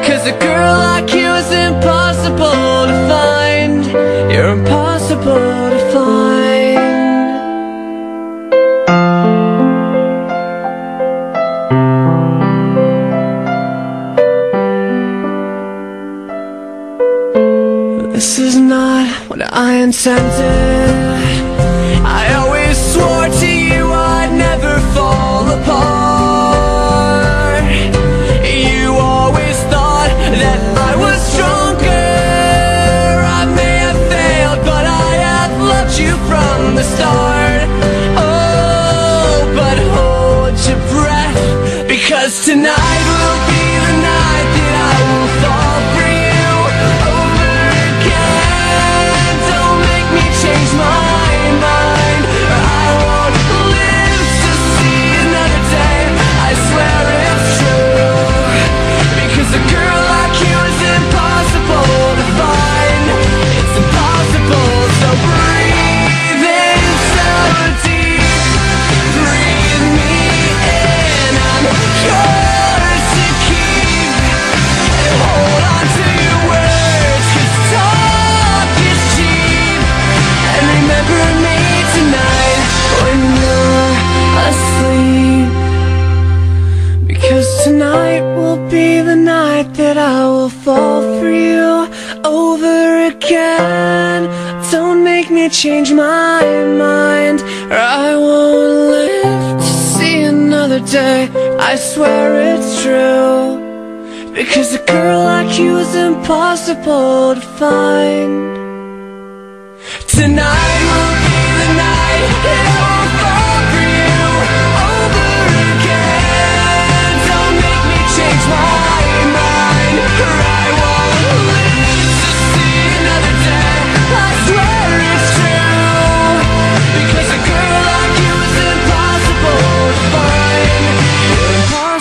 Because a girl like you is impossible to find. You're impossible to find. This is not what I intended. Because tonight Fall for you over again. Don't make me change my mind, or I won't live to see another day. I swear it's true. Because a girl like you is impossible to find. Tonight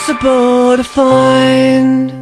impossible to find.